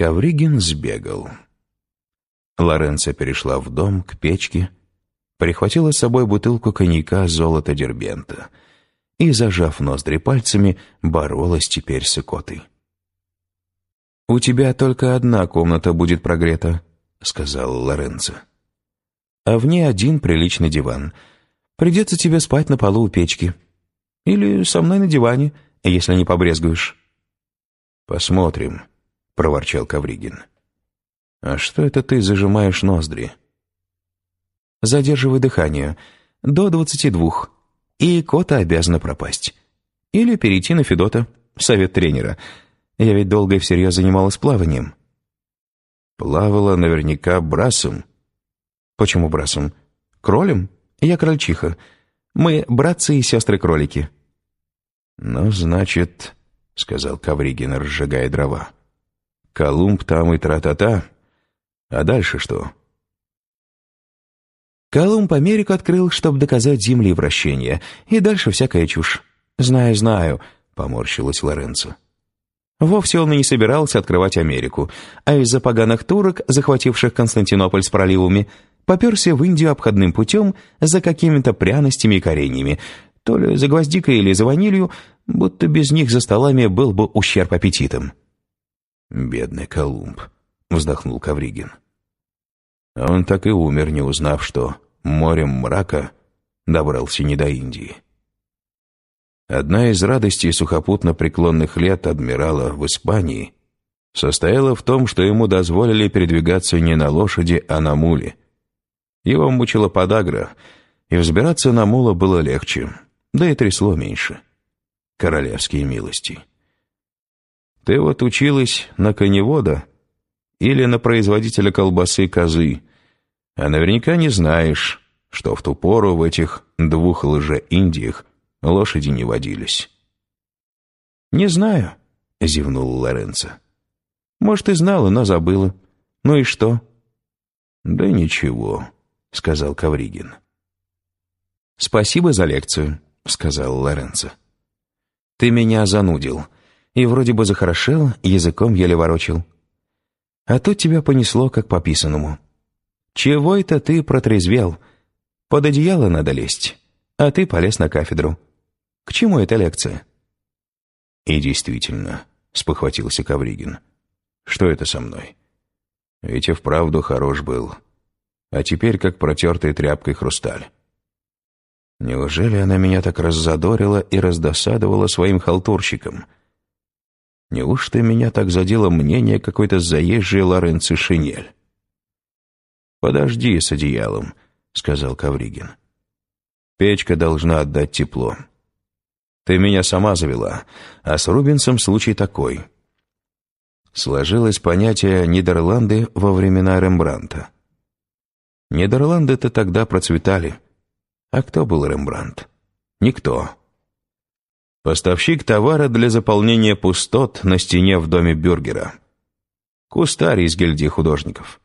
Ковригин сбегал. Лоренцо перешла в дом, к печке, прихватила с собой бутылку коньяка «Золото Дербента» и, зажав ноздри пальцами, боролась теперь с икотой. «У тебя только одна комната будет прогрета», — сказал Лоренцо. «А в ней один приличный диван. Придется тебе спать на полу у печки. Или со мной на диване, если не побрезгуешь». «Посмотрим», — проворчал Кавригин. «А что это ты зажимаешь ноздри?» «Задерживай дыхание. До двадцати двух. И кота обязана пропасть. Или перейти на Федота. Совет тренера. Я ведь долго и всерьез занималась плаванием». «Плавала наверняка брасом». «Почему брасом? Кролем? Я крольчиха. Мы братцы и сестры-кролики». «Ну, значит...» — сказал Кавригин, разжигая дрова. «Колумб там и тра-та-та. А дальше что?» Колумб Америку открыл, чтобы доказать Земли вращение, и дальше всякая чушь. «Знаю, знаю», — поморщилась Лоренцо. Вовсе он и не собирался открывать Америку, а из-за поганых турок, захвативших Константинополь с проливами, поперся в Индию обходным путем за какими-то пряностями и кореньями, то ли за гвоздикой или за ванилью, будто без них за столами был бы ущерб аппетитом. «Бедный Колумб», — вздохнул Кавригин. Он так и умер, не узнав, что морем мрака добрался не до Индии. Одна из радостей сухопутно-преклонных лет адмирала в Испании состояла в том, что ему дозволили передвигаться не на лошади, а на муле. Его мучила подагра, и взбираться на мула было легче, да и трясло меньше. Королевские милости. Ты вот училась на коневода или на производителя колбасы козы, а наверняка не знаешь, что в ту пору в этих двух лже-индиях Лошади не водились. «Не знаю», — зевнул Лоренцо. «Может, и знала, но забыла. Ну и что?» «Да ничего», — сказал Кавригин. «Спасибо за лекцию», — сказал Лоренцо. «Ты меня занудил, и вроде бы захорошел, языком еле ворочил. А тут тебя понесло, как по писанному. Чего это ты протрезвел? Под одеяло надо лезть, а ты полез на кафедру». К чему эта лекция?» «И действительно», — спохватился Кавригин. «Что это со мной? Ведь и вправду хорош был. А теперь как протертая тряпкой хрусталь. Неужели она меня так раззадорила и раздосадовала своим халтурщиком? Неужто меня так задело мнение какой-то заезжей Лоренци Шинель?» «Подожди с одеялом», — сказал Кавригин. «Печка должна отдать тепло. Ты меня сама завела, а с Рубинсом случай такой. Сложилось понятие «Нидерланды» во времена Рембранта. Нидерланды-то тогда процветали. А кто был Рембрандт? Никто. Поставщик товара для заполнения пустот на стене в доме бюргера. Кустарь из гильдии художников.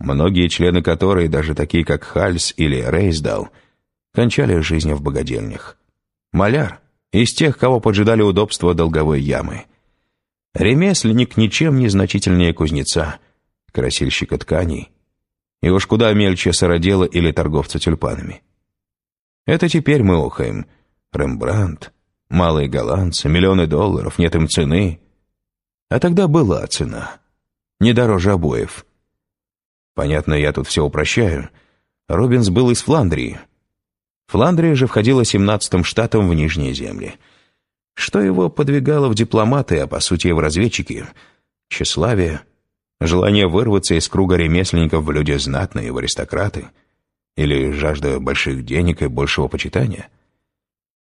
Многие члены которой, даже такие как Хальс или Рейсдал, кончали жизнь в богадельнях. Маляр из тех, кого поджидали удобства долговой ямы. Ремесленник ничем не значительнее кузнеца, красильщика тканей, и уж куда мельче сыродела или торговца тюльпанами. Это теперь мы охаем. Рембрандт, малые голландцы, миллионы долларов, нет им цены. А тогда была цена. Не дороже обоев. Понятно, я тут все упрощаю. Робинс был из Фландрии, Фландрия же входила семнадцатым штатом в Нижние земли. Что его подвигало в дипломаты, а по сути в разведчики? Тщеславие, желание вырваться из круга ремесленников в люди знатные, в аристократы? Или жажда больших денег и большего почитания?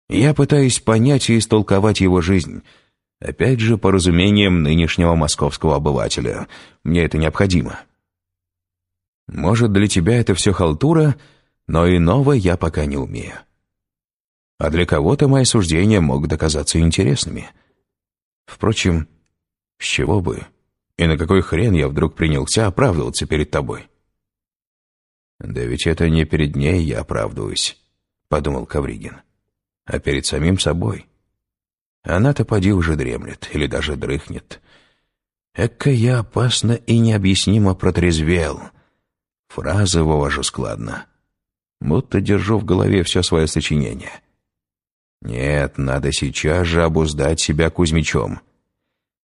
Я пытаюсь понять и истолковать его жизнь. Опять же, по разумениям нынешнего московского обывателя. Мне это необходимо. Может, для тебя это все халтура — но иного я пока не умею. А для кого-то мои суждения могут оказаться интересными. Впрочем, с чего бы? И на какой хрен я вдруг принялся оправдываться перед тобой? «Да ведь это не перед ней я оправдываюсь», — подумал Кавригин, — «а перед самим собой. Она-то поди уже дремлет или даже дрыхнет. Эка я опасно и необъяснимо протрезвел. Фразы вывожу складно. Будто держу в голове все свое сочинение. Нет, надо сейчас же обуздать себя Кузьмичом.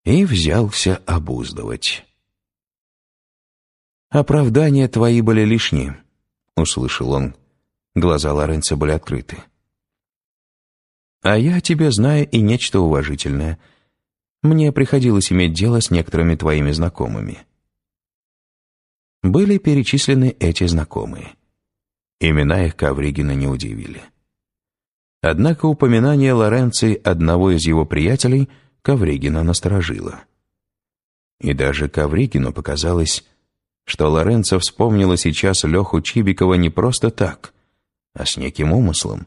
И взялся обуздывать. «Оправдания твои были лишние», — услышал он. Глаза Лоренца были открыты. «А я тебе знаю и нечто уважительное. Мне приходилось иметь дело с некоторыми твоими знакомыми». Были перечислены эти знакомые. Имена их Ковригина не удивили. Однако упоминание Лоренци одного из его приятелей Ковригина насторожило. И даже Ковригину показалось, что Лоренцо вспомнила сейчас Леху Чибикова не просто так, а с неким умыслом.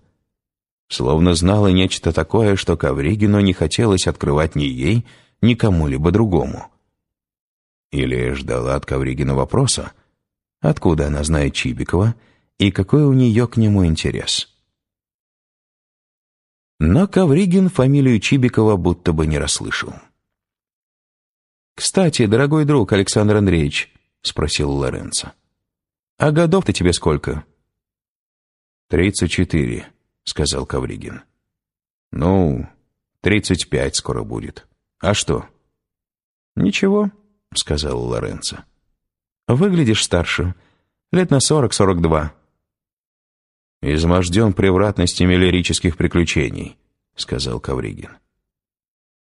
Словно знала нечто такое, что Ковригину не хотелось открывать ни ей, ни кому-либо другому. Или ждала от Ковригина вопроса, откуда она знает Чибикова и какой у нее к нему интерес. Но Ковригин фамилию Чибикова будто бы не расслышал. «Кстати, дорогой друг Александр Андреевич», — спросил Лоренцо, — «а годов-то тебе сколько?» «Тридцать четыре», — сказал Ковригин. «Ну, тридцать пять скоро будет. А что?» «Ничего», — сказал Лоренцо. «Выглядишь старше. Лет на сорок-сорок два». «Изможден превратностями лирических приключений», — сказал Ковригин.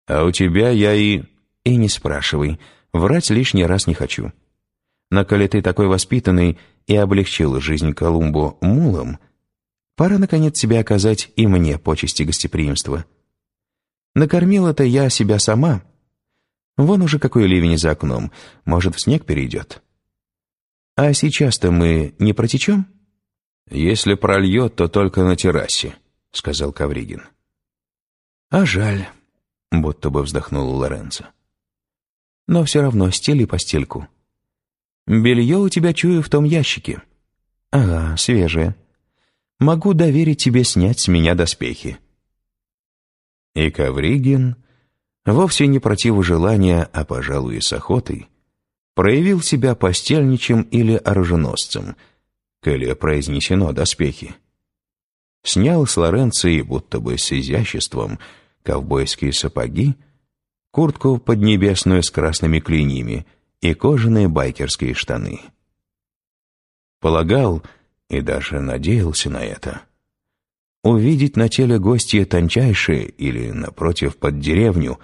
«А у тебя я и...» «И не спрашивай. Врать лишний раз не хочу. Но коли ты такой воспитанный и облегчил жизнь Колумбу мулом, пора, наконец, себе оказать и мне почести гостеприимства. Накормила-то я себя сама. Вон уже какой ливень за окном, может, в снег перейдет. А сейчас-то мы не протечем?» «Если прольет, то только на террасе», — сказал Кавригин. «А жаль», — будто бы вздохнул Лоренцо. «Но все равно стели постельку. Белье у тебя, чую, в том ящике. Ага, свежее. Могу доверить тебе снять с меня доспехи». И Кавригин, вовсе не против желания, а, пожалуй, и с охотой, проявил себя постельничем или оруженосцем — коли произнесено доспехи. Снял с Лоренции, будто бы с изяществом, ковбойские сапоги, куртку поднебесную с красными клиньями и кожаные байкерские штаны. Полагал, и даже надеялся на это, увидеть на теле гостья тончайшее или, напротив, под деревню,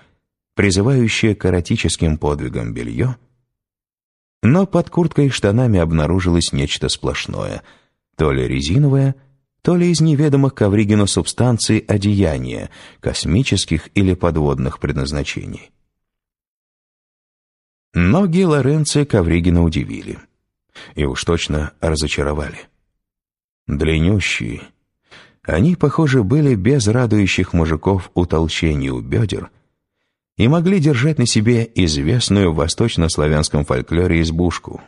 призывающее к эротическим подвигам белье, но под курткой и штанами обнаружилось нечто сплошное, то ли резиновое, то ли из неведомых Ковригину субстанций одеяния, космических или подводных предназначений. Ноги Лоренци Ковригина удивили. И уж точно разочаровали. Длиннющие. Они, похоже, были без радующих мужиков утолщений у бедер и могли держать на себе известную в восточнославянском фольклоре избушку.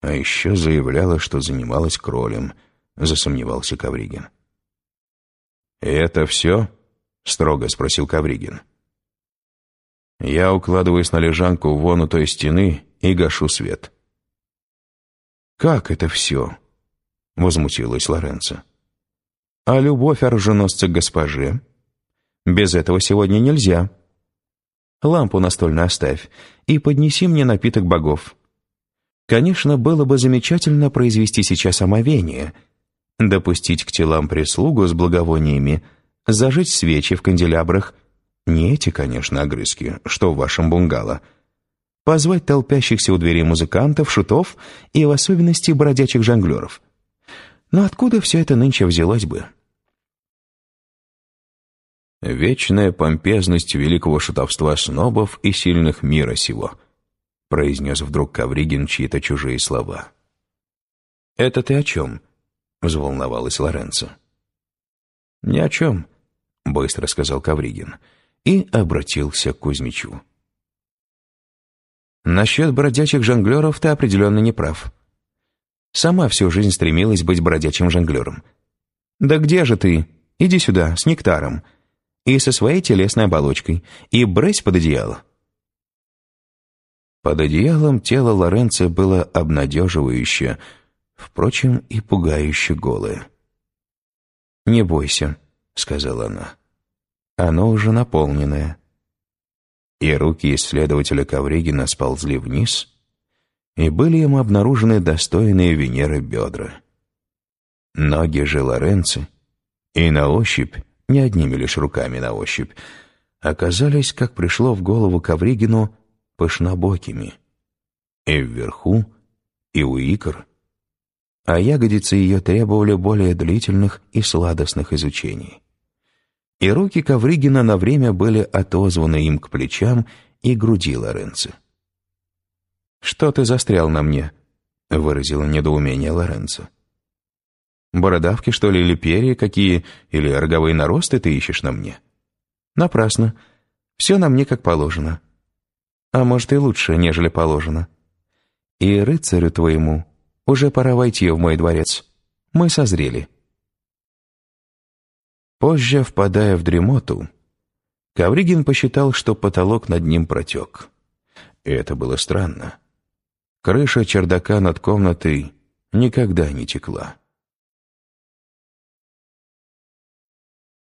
А еще заявляла, что занималась кролем, засомневался Кавригин. «И это все?» — строго спросил Кавригин. «Я укладываюсь на лежанку вон у той стены и гашу свет». «Как это все?» — возмутилась Лоренцо. «А любовь оруженосца к госпоже? Без этого сегодня нельзя». Лампу настольно оставь и поднеси мне напиток богов. Конечно, было бы замечательно произвести сейчас омовение, допустить к телам прислугу с благовониями, зажечь свечи в канделябрах, не эти, конечно, огрызки, что в вашем бунгало, позвать толпящихся у двери музыкантов, шутов и в особенности бродячих жонглеров. Но откуда все это нынче взялось бы?» «Вечная помпезность великого шутовства снобов и сильных мира сего», произнес вдруг Кавригин чьи-то чужие слова. «Это ты о чем?» — взволновалась Лоренцо. «Ни о чем», — быстро сказал Кавригин и обратился к Кузьмичу. «Насчет бродячих жонглеров ты определенно не прав. Сама всю жизнь стремилась быть бродячим жонглером. Да где же ты? Иди сюда, с нектаром» и со своей телесной оболочкой, и брысь под одеяло. Под одеялом тело Лоренцо было обнадеживающе, впрочем, и пугающе голое. «Не бойся», — сказала она. «Оно уже наполненное». И руки исследователя Ковригина сползли вниз, и были ему обнаружены достойные Венеры бедра. Ноги же Лоренци, и на ощупь, не одними лишь руками на ощупь, оказались, как пришло в голову Ковригину, пышнобокими. И вверху, и у икр. А ягодицы ее требовали более длительных и сладостных изучений. И руки Ковригина на время были отозваны им к плечам и груди Лоренци. «Что ты застрял на мне?» — выразила недоумение Лоренцо. «Бородавки, что ли, или перья какие, или роговые наросты ты ищешь на мне?» «Напрасно. Все на мне как положено. А может и лучше, нежели положено. И рыцарю твоему уже пора войти в мой дворец. Мы созрели». Позже, впадая в дремоту, Ковригин посчитал, что потолок над ним протек. И это было странно. Крыша чердака над комнатой никогда не текла.